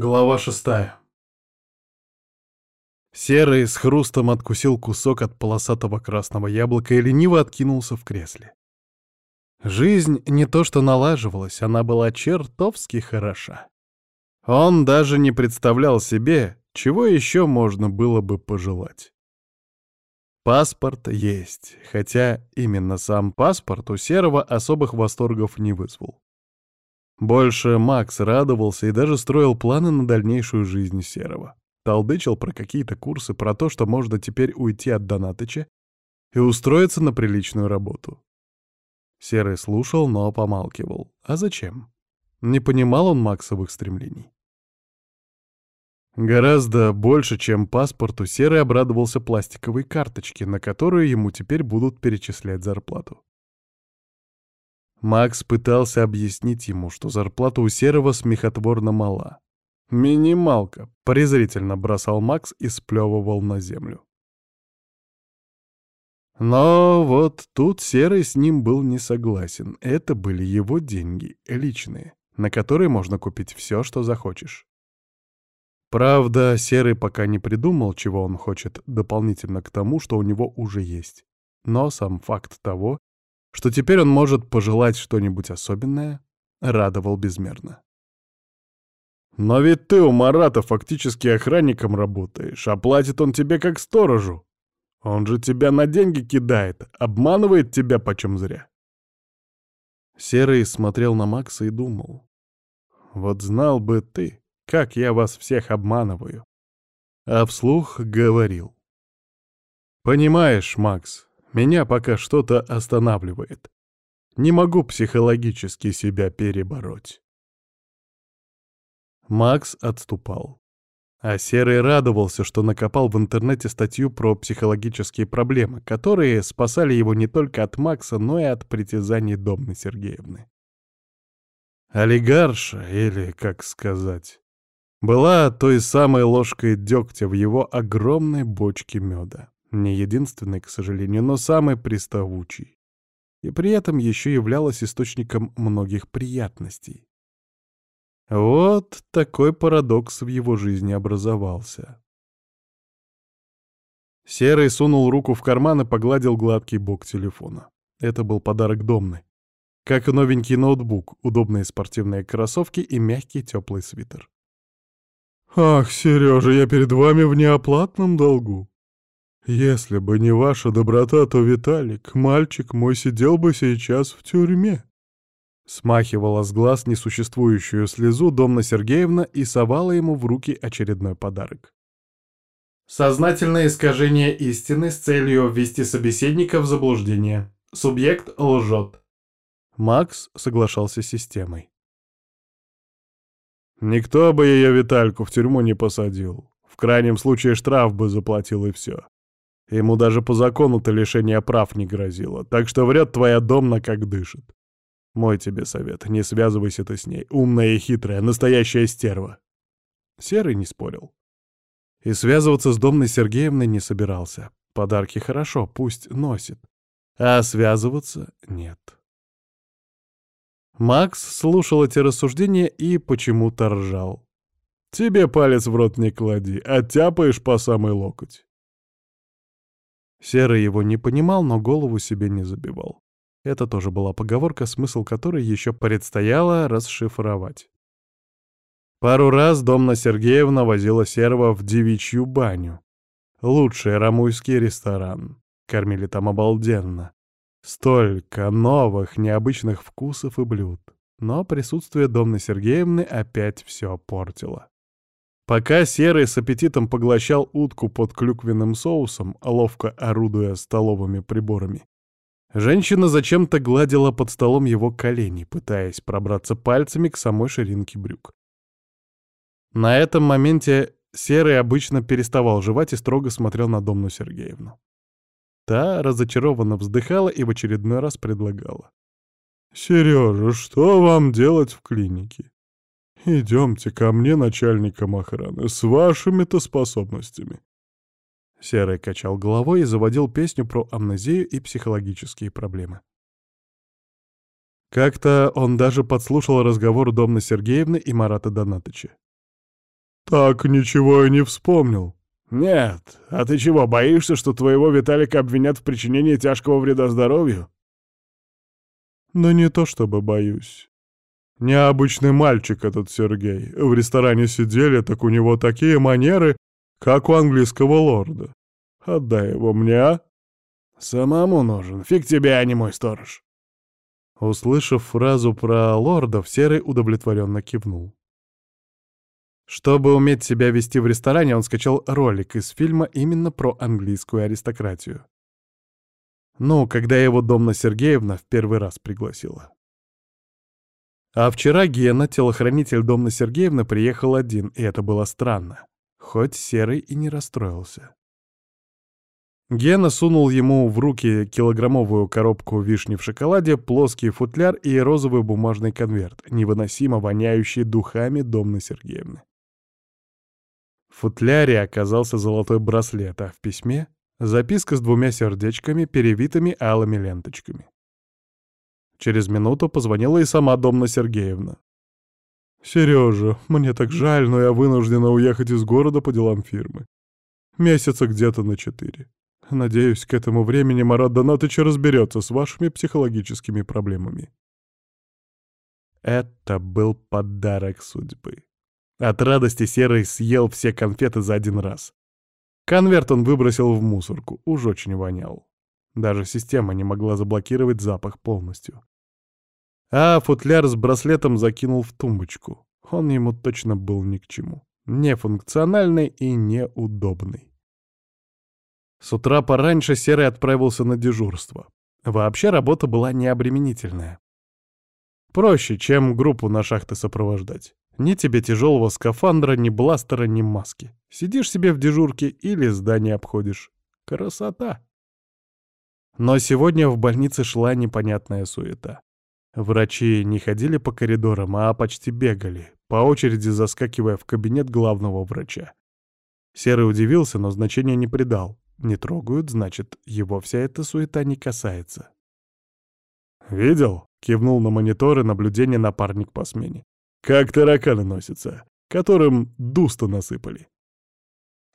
Глава шестая. Серый с хрустом откусил кусок от полосатого красного яблока и лениво откинулся в кресле. Жизнь не то что налаживалась, она была чертовски хороша. Он даже не представлял себе, чего еще можно было бы пожелать. Паспорт есть, хотя именно сам паспорт у Серого особых восторгов не вызвал. Больше Макс радовался и даже строил планы на дальнейшую жизнь Серого. Толдычил про какие-то курсы, про то, что можно теперь уйти от Донатыча и устроиться на приличную работу. Серый слушал, но помалкивал. А зачем? Не понимал он Максовых стремлений. Гораздо больше, чем паспорту, Серый обрадовался пластиковой карточке, на которую ему теперь будут перечислять зарплату. Макс пытался объяснить ему, что зарплата у Серого смехотворно мала. «Минималка», — презрительно бросал Макс и сплевывал на землю. Но вот тут Серый с ним был не согласен. Это были его деньги, личные, на которые можно купить все, что захочешь. Правда, Серый пока не придумал, чего он хочет дополнительно к тому, что у него уже есть. Но сам факт того, что теперь он может пожелать что-нибудь особенное, радовал безмерно. «Но ведь ты у Марата фактически охранником работаешь, а платит он тебе как сторожу. Он же тебя на деньги кидает, обманывает тебя почем зря». Серый смотрел на Макса и думал. «Вот знал бы ты, как я вас всех обманываю». А вслух говорил. «Понимаешь, Макс, меня пока что-то останавливает. Не могу психологически себя перебороть. Макс отступал. А Серый радовался, что накопал в интернете статью про психологические проблемы, которые спасали его не только от Макса, но и от притязаний Домны Сергеевны. Олигарша, или, как сказать, была той самой ложкой дегтя в его огромной бочке меда. Не единственный, к сожалению, но самый приставучий. И при этом еще являлась источником многих приятностей. Вот такой парадокс в его жизни образовался. Серый сунул руку в карман и погладил гладкий бок телефона. Это был подарок Домны. Как и новенький ноутбук, удобные спортивные кроссовки и мягкий теплый свитер. «Ах, Сережа, я перед вами в неоплатном долгу», если бы не ваша доброта, то Виталик, мальчик мой, сидел бы сейчас в тюрьме. Смахивала с глаз несуществующую слезу Домна Сергеевна и совала ему в руки очередной подарок. Сознательное искажение истины с целью ввести собеседника в заблуждение. Субъект лжет. Макс соглашался с системой. Никто бы ее Витальку в тюрьму не посадил. В крайнем случае штраф бы заплатил и все. Ему даже по закону-то лишение прав не грозило, так что врет твоя домна как дышит. Мой тебе совет, не связывайся ты с ней. Умная и хитрая, настоящая стерва. Серый не спорил. И связываться с Домной Сергеевной не собирался. Подарки хорошо, пусть носит. А связываться — нет. Макс слушал эти рассуждения и почему-то ржал. «Тебе палец в рот не клади, оттяпаешь по самый локоть». Серый его не понимал, но голову себе не забивал. Это тоже была поговорка, смысл которой еще предстояло расшифровать. Пару раз Домна Сергеевна возила Серого в девичью баню. Лучший рамуйский ресторан. Кормили там обалденно. Столько новых, необычных вкусов и блюд. Но присутствие Домны Сергеевны опять все портило. Пока Серый с аппетитом поглощал утку под клюквенным соусом, ловко орудуя столовыми приборами, женщина зачем-то гладила под столом его колени, пытаясь пробраться пальцами к самой ширинке брюк. На этом моменте Серый обычно переставал жевать и строго смотрел на Домну Сергеевну. Та разочарованно вздыхала и в очередной раз предлагала. «Сережа, что вам делать в клинике? «Идемте ко мне, начальником охраны, с вашими-то способностями». Серый качал головой и заводил песню про амнезию и психологические проблемы. Как-то он даже подслушал разговор Домны Сергеевны и Марата Донатыча. «Так ничего и не вспомнил». «Нет. А ты чего, боишься, что твоего Виталика обвинят в причинении тяжкого вреда здоровью?» «Да не то чтобы боюсь. Необычный мальчик этот Сергей. В ресторане сидели, так у него такие манеры, как у английского лорда. Отдай его мне, а?» «Самому нужен. Фиг тебе, а не мой сторож». Услышав фразу про лордов, Серый удовлетворенно кивнул. Чтобы уметь себя вести в ресторане, он скачал ролик из фильма именно про английскую аристократию. Ну, когда его Домна Сергеевна в первый раз пригласила. А вчера Гена, телохранитель Домны Сергеевны, приехал один, и это было странно. Хоть Серый и не расстроился. Гена сунул ему в руки килограммовую коробку вишни в шоколаде, плоский футляр и розовый бумажный конверт, невыносимо воняющий духами Домны Сергеевны. В футляре оказался золотой браслет, а в письме — записка с двумя сердечками, перевитыми алыми ленточками. Через минуту позвонила и сама Домна Сергеевна. «Сережа, мне так жаль, но я вынуждена уехать из города по делам фирмы. Месяца где-то на четыре. Надеюсь, к этому времени Марат Донатыч разберется с вашими психологическими проблемами. Это был подарок судьбы. От радости Серый съел все конфеты за один раз. Конверт он выбросил в мусорку, уж очень вонял. Даже система не могла заблокировать запах полностью. А футляр с браслетом закинул в тумбочку. Он ему точно был ни к чему. Нефункциональный и неудобный. С утра пораньше Серый отправился на дежурство. Вообще работа была необременительная. Проще, чем группу на шахты сопровождать. Ни тебе тяжелого скафандра, ни бластера, ни маски. Сидишь себе в дежурке или здание обходишь. Красота! Но сегодня в больнице шла непонятная суета. Врачи не ходили по коридорам, а почти бегали, по очереди заскакивая в кабинет главного врача. Серый удивился, но значения не придал. Не трогают, значит, его вся эта суета не касается. «Видел?» — кивнул на мониторы наблюдения напарник по смене. «Как тараканы носятся, которым дусто насыпали».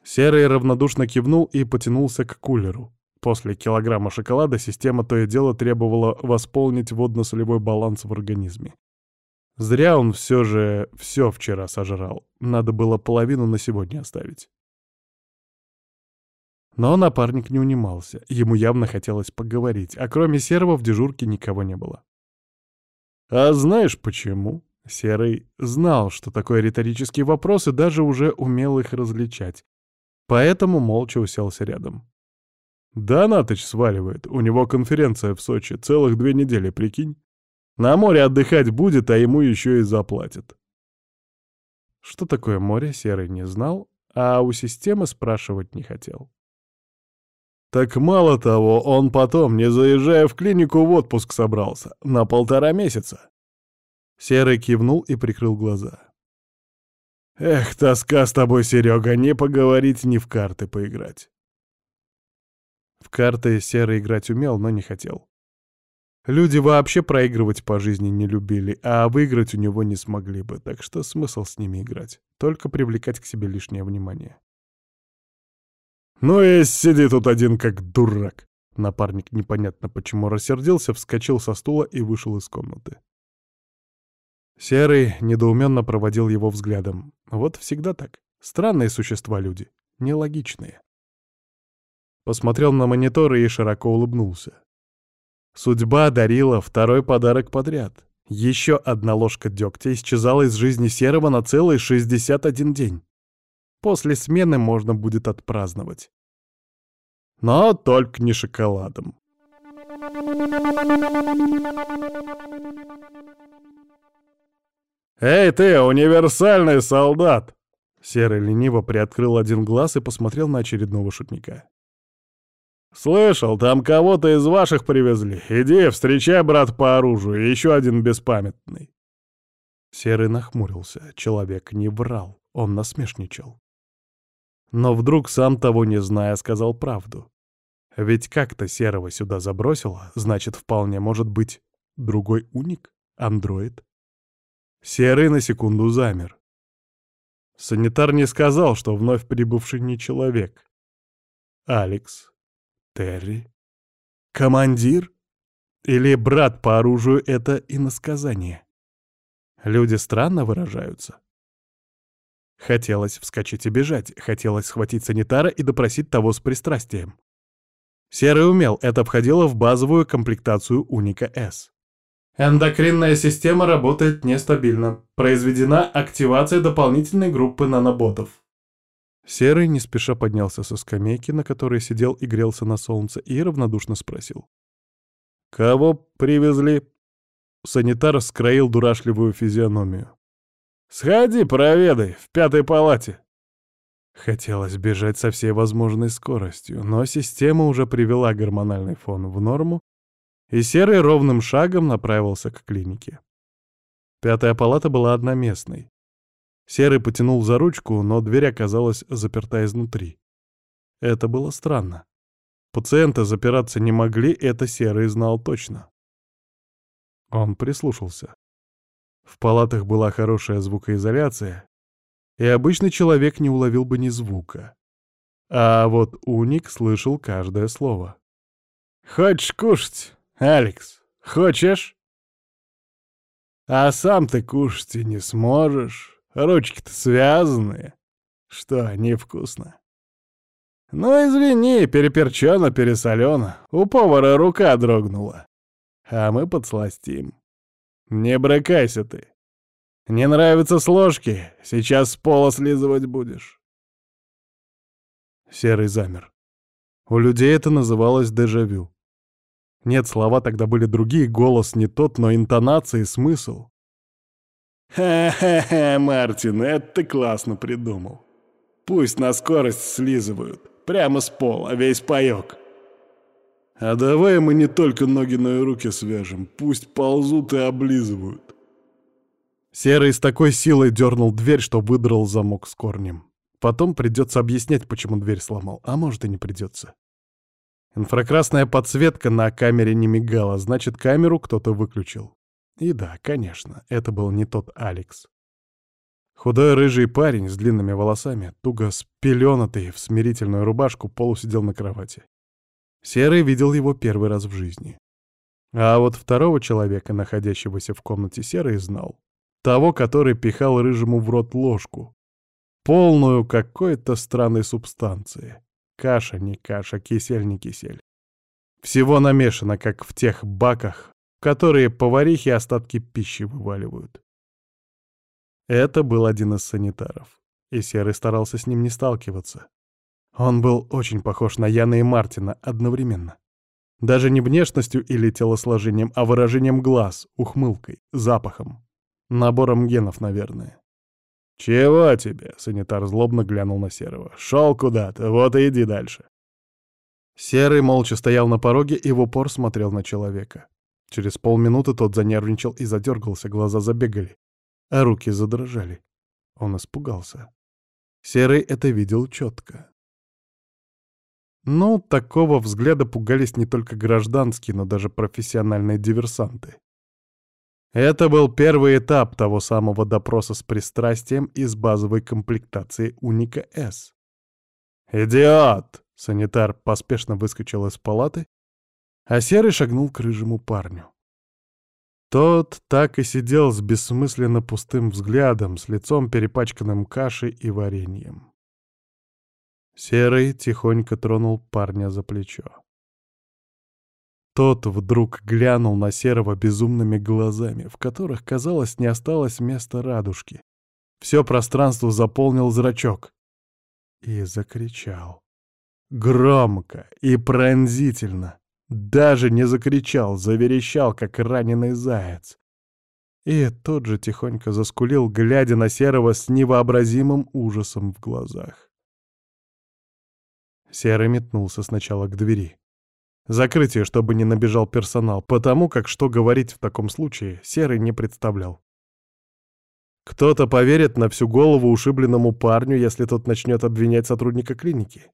Серый равнодушно кивнул и потянулся к кулеру. После килограмма шоколада система то и дело требовала восполнить водно-солевой баланс в организме. Зря он все же все вчера сожрал. Надо было половину на сегодня оставить. Но напарник не унимался, ему явно хотелось поговорить, а кроме Серого в дежурке никого не было. «А знаешь почему?» Серый знал, что такое риторический вопрос, и даже уже умел их различать. Поэтому молча уселся рядом. «Да, Натыч сваливает. У него конференция в Сочи. Целых две недели, прикинь. На море отдыхать будет, а ему еще и заплатят». Что такое море, Серый не знал, а у системы спрашивать не хотел. Так мало того, он потом, не заезжая в клинику, в отпуск собрался. На полтора месяца. Серый кивнул и прикрыл глаза. Эх, тоска с тобой, Серега, не поговорить, ни в карты поиграть. В карты Серый играть умел, но не хотел. Люди вообще проигрывать по жизни не любили, а выиграть у него не смогли бы, так что смысл с ними играть, только привлекать к себе лишнее внимание. «Ну и сиди тут один как дурак!» Напарник непонятно почему рассердился, вскочил со стула и вышел из комнаты. Серый недоуменно проводил его взглядом. Вот всегда так. Странные существа люди, нелогичные. Посмотрел на мониторы и широко улыбнулся. Судьба дарила второй подарок подряд. Еще одна ложка дегтя исчезала из жизни Серого на целый 61 день. После смены можно будет отпраздновать. Но только не шоколадом. «Эй ты, универсальный солдат!» Серый лениво приоткрыл один глаз и посмотрел на очередного шутника. «Слышал, там кого-то из ваших привезли. Иди, встречай, брат, по оружию, еще один беспамятный». Серый нахмурился. Человек не врал, он насмешничал но вдруг, сам того не зная, сказал правду. Ведь как-то Серого сюда забросило, значит, вполне может быть другой уник, андроид. Серый на секунду замер. Санитар не сказал, что вновь прибывший не человек. Алекс? Терри? Командир? Или брат по оружию — это иносказание? Люди странно выражаются. Хотелось вскочить и бежать, хотелось схватить санитара и допросить того с пристрастием. Серый умел, это входило в базовую комплектацию Уника С. Эндокринная система работает нестабильно. Произведена активация дополнительной группы наноботов. Серый не спеша поднялся со скамейки, на которой сидел и грелся на солнце, и равнодушно спросил. «Кого привезли?» Санитар скроил дурашливую физиономию. «Сходи, проведай, в пятой палате». Хотелось бежать со всей возможной скоростью, но система уже привела гормональный фон в норму, и Серый ровным шагом направился к клинике. Пятая палата была одноместной. Серый потянул за ручку, но дверь оказалась заперта изнутри. Это было странно. Пациенты запираться не могли, это Серый знал точно. Он прислушался. В палатах была хорошая звукоизоляция, и обычный человек не уловил бы ни звука. А вот Уник слышал каждое слово. «Хочешь кушать?» «Алекс, хочешь?» «А сам ты кушать и не сможешь. Ручки-то связанные. Что, невкусно?» «Ну, извини, переперчено, пересолено. У повара рука дрогнула. А мы подсластим. Не брыкайся ты. Не нравятся с ложки, сейчас с пола слизывать будешь». Серый замер. У людей это называлось дежавю. Нет, слова тогда были другие, голос не тот, но интонации, смысл. «Ха-ха-ха, Мартин, это ты классно придумал. Пусть на скорость слизывают, прямо с пола, весь паёк. А давай мы не только ноги, но и руки свяжем, пусть ползут и облизывают». Серый с такой силой дернул дверь, что выдрал замок с корнем. Потом придется объяснять, почему дверь сломал, а может и не придется. Инфракрасная подсветка на камере не мигала, значит, камеру кто-то выключил. И да, конечно, это был не тот Алекс. Худой рыжий парень с длинными волосами, туго спеленатый в смирительную рубашку, полусидел на кровати. Серый видел его первый раз в жизни. А вот второго человека, находящегося в комнате Серый, знал. Того, который пихал рыжему в рот ложку. Полную какой-то странной субстанции. Каша не каша, кисель не кисель. Всего намешано, как в тех баках, которые поварихи остатки пищи вываливают. Это был один из санитаров, и Серый старался с ним не сталкиваться. Он был очень похож на Яна и Мартина одновременно. Даже не внешностью или телосложением, а выражением глаз, ухмылкой, запахом. Набором генов, наверное. «Чего тебе?» — санитар злобно глянул на Серого. «Шел куда-то, вот и иди дальше». Серый молча стоял на пороге и в упор смотрел на человека. Через полминуты тот занервничал и задергался, глаза забегали, а руки задрожали. Он испугался. Серый это видел четко. Ну, такого взгляда пугались не только гражданские, но даже профессиональные диверсанты. Это был первый этап того самого допроса с пристрастием из базовой комплектации Уника С. «Идиот!» — санитар поспешно выскочил из палаты, а Серый шагнул к рыжему парню. Тот так и сидел с бессмысленно пустым взглядом, с лицом перепачканным кашей и вареньем. Серый тихонько тронул парня за плечо. Тот вдруг глянул на Серого безумными глазами, в которых, казалось, не осталось места радужки. Все пространство заполнил зрачок. И закричал. Громко и пронзительно. Даже не закричал, заверещал, как раненый заяц. И тот же тихонько заскулил, глядя на Серого с невообразимым ужасом в глазах. Серый метнулся сначала к двери. Закрытие, чтобы не набежал персонал, потому как что говорить в таком случае, Серый не представлял. Кто-то поверит на всю голову ушибленному парню, если тот начнет обвинять сотрудника клиники.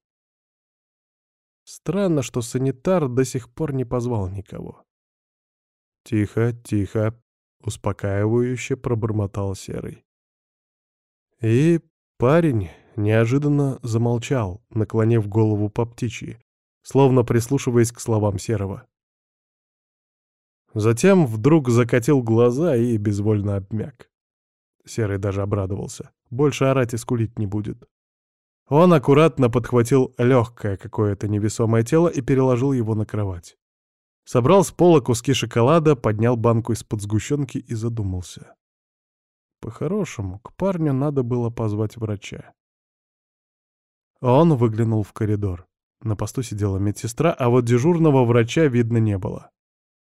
Странно, что санитар до сих пор не позвал никого. «Тихо, тихо», — успокаивающе пробормотал Серый. И Парень неожиданно замолчал, наклонив голову по птичьи, словно прислушиваясь к словам Серого. Затем вдруг закатил глаза и безвольно обмяк. Серый даже обрадовался. Больше орать и скулить не будет. Он аккуратно подхватил легкое какое-то невесомое тело и переложил его на кровать. Собрал с пола куски шоколада, поднял банку из-под сгущенки и задумался. По-хорошему, к парню надо было позвать врача. Он выглянул в коридор. На посту сидела медсестра, а вот дежурного врача видно не было.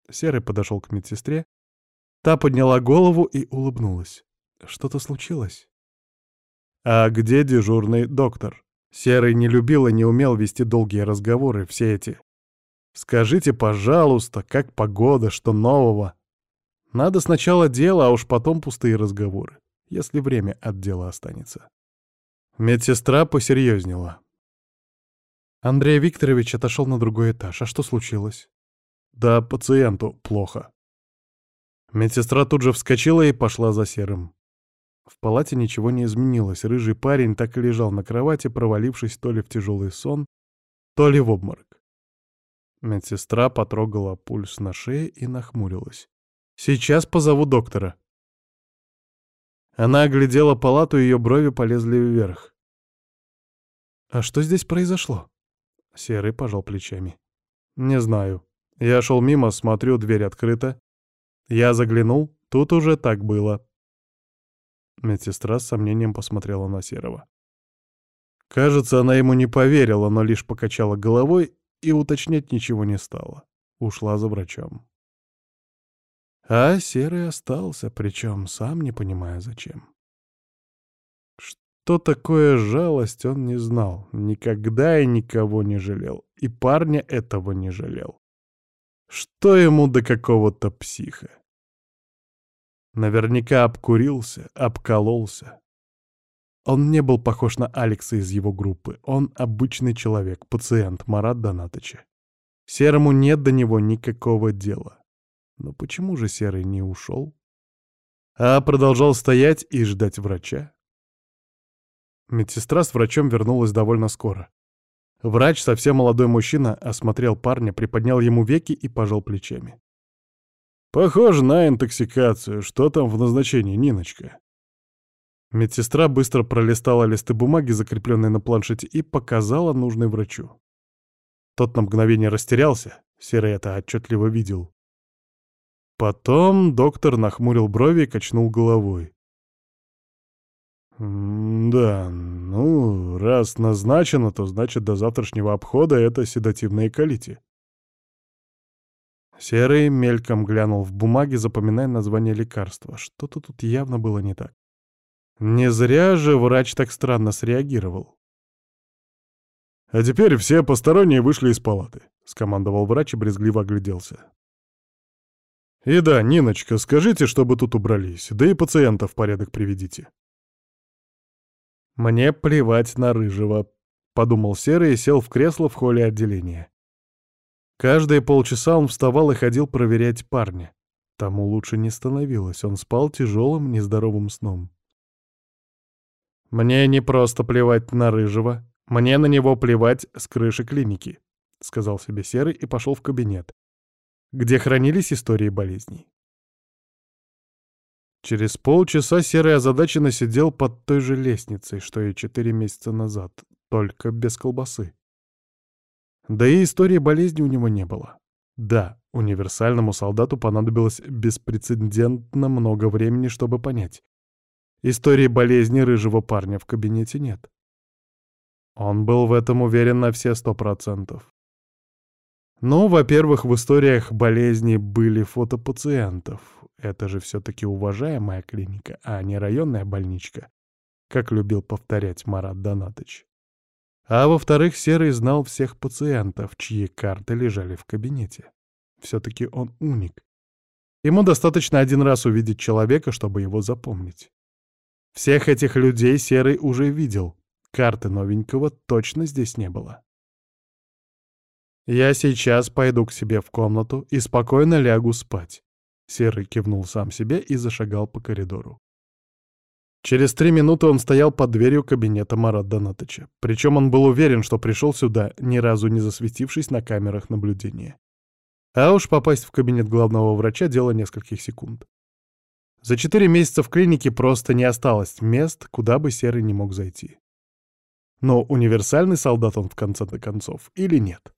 Серый подошел к медсестре. Та подняла голову и улыбнулась. Что-то случилось? А где дежурный доктор? Серый не любил и не умел вести долгие разговоры, все эти. «Скажите, пожалуйста, как погода, что нового?» Надо сначала дело, а уж потом пустые разговоры, если время от дела останется. Медсестра посерьезнела. Андрей Викторович отошел на другой этаж. А что случилось? Да пациенту плохо. Медсестра тут же вскочила и пошла за серым. В палате ничего не изменилось. Рыжий парень так и лежал на кровати, провалившись то ли в тяжелый сон, то ли в обморок. Медсестра потрогала пульс на шее и нахмурилась. «Сейчас позову доктора». Она оглядела палату, ее брови полезли вверх. «А что здесь произошло?» Серый пожал плечами. «Не знаю. Я шел мимо, смотрю, дверь открыта. Я заглянул, тут уже так было. Медсестра с сомнением посмотрела на Серого. Кажется, она ему не поверила, но лишь покачала головой и уточнять ничего не стала. Ушла за врачом. А Серый остался, причем сам не понимая зачем. Что такое жалость, он не знал. Никогда и никого не жалел. И парня этого не жалел. Что ему до какого-то психа? Наверняка обкурился, обкололся. Он не был похож на Алекса из его группы. Он обычный человек, пациент Марат Донатыча. Серому нет до него никакого дела. Но почему же Серый не ушел? А продолжал стоять и ждать врача? Медсестра с врачом вернулась довольно скоро. Врач, совсем молодой мужчина, осмотрел парня, приподнял ему веки и пожал плечами. Похоже на интоксикацию. Что там в назначении, Ниночка? Медсестра быстро пролистала листы бумаги, закрепленные на планшете, и показала нужный врачу. Тот на мгновение растерялся, Серый это отчетливо видел. Потом доктор нахмурил брови и качнул головой. «Да, ну, раз назначено, то значит до завтрашнего обхода это седативные колити. Серый мельком глянул в бумаги, запоминая название лекарства. Что-то тут явно было не так. Не зря же врач так странно среагировал. «А теперь все посторонние вышли из палаты», — скомандовал врач и брезгливо огляделся. «И да, Ниночка, скажите, чтобы тут убрались, да и пациентов в порядок приведите». «Мне плевать на рыжего», — подумал Серый и сел в кресло в холле отделения. Каждые полчаса он вставал и ходил проверять парня. Тому лучше не становилось, он спал тяжелым, нездоровым сном. «Мне не просто плевать на Рыжего, мне на него плевать с крыши клиники», — сказал себе Серый и пошел в кабинет, где хранились истории болезней. Через полчаса Серый озадаченно сидел под той же лестницей, что и четыре месяца назад, только без колбасы. Да и истории болезни у него не было. Да, универсальному солдату понадобилось беспрецедентно много времени, чтобы понять. Истории болезни рыжего парня в кабинете нет. Он был в этом уверен на все сто процентов. Ну, во-первых, в историях болезни были фото пациентов. Это же все-таки уважаемая клиника, а не районная больничка, как любил повторять Марат Донатович. А во-вторых, Серый знал всех пациентов, чьи карты лежали в кабинете. Все-таки он уник. Ему достаточно один раз увидеть человека, чтобы его запомнить. Всех этих людей Серый уже видел. Карты новенького точно здесь не было. «Я сейчас пойду к себе в комнату и спокойно лягу спать», — Серый кивнул сам себе и зашагал по коридору. Через три минуты он стоял под дверью кабинета Марат Донатыча. Причем он был уверен, что пришел сюда, ни разу не засветившись на камерах наблюдения. А уж попасть в кабинет главного врача — дело нескольких секунд. За четыре месяца в клинике просто не осталось мест, куда бы Серый не мог зайти. Но универсальный солдат он в конце-то концов или нет?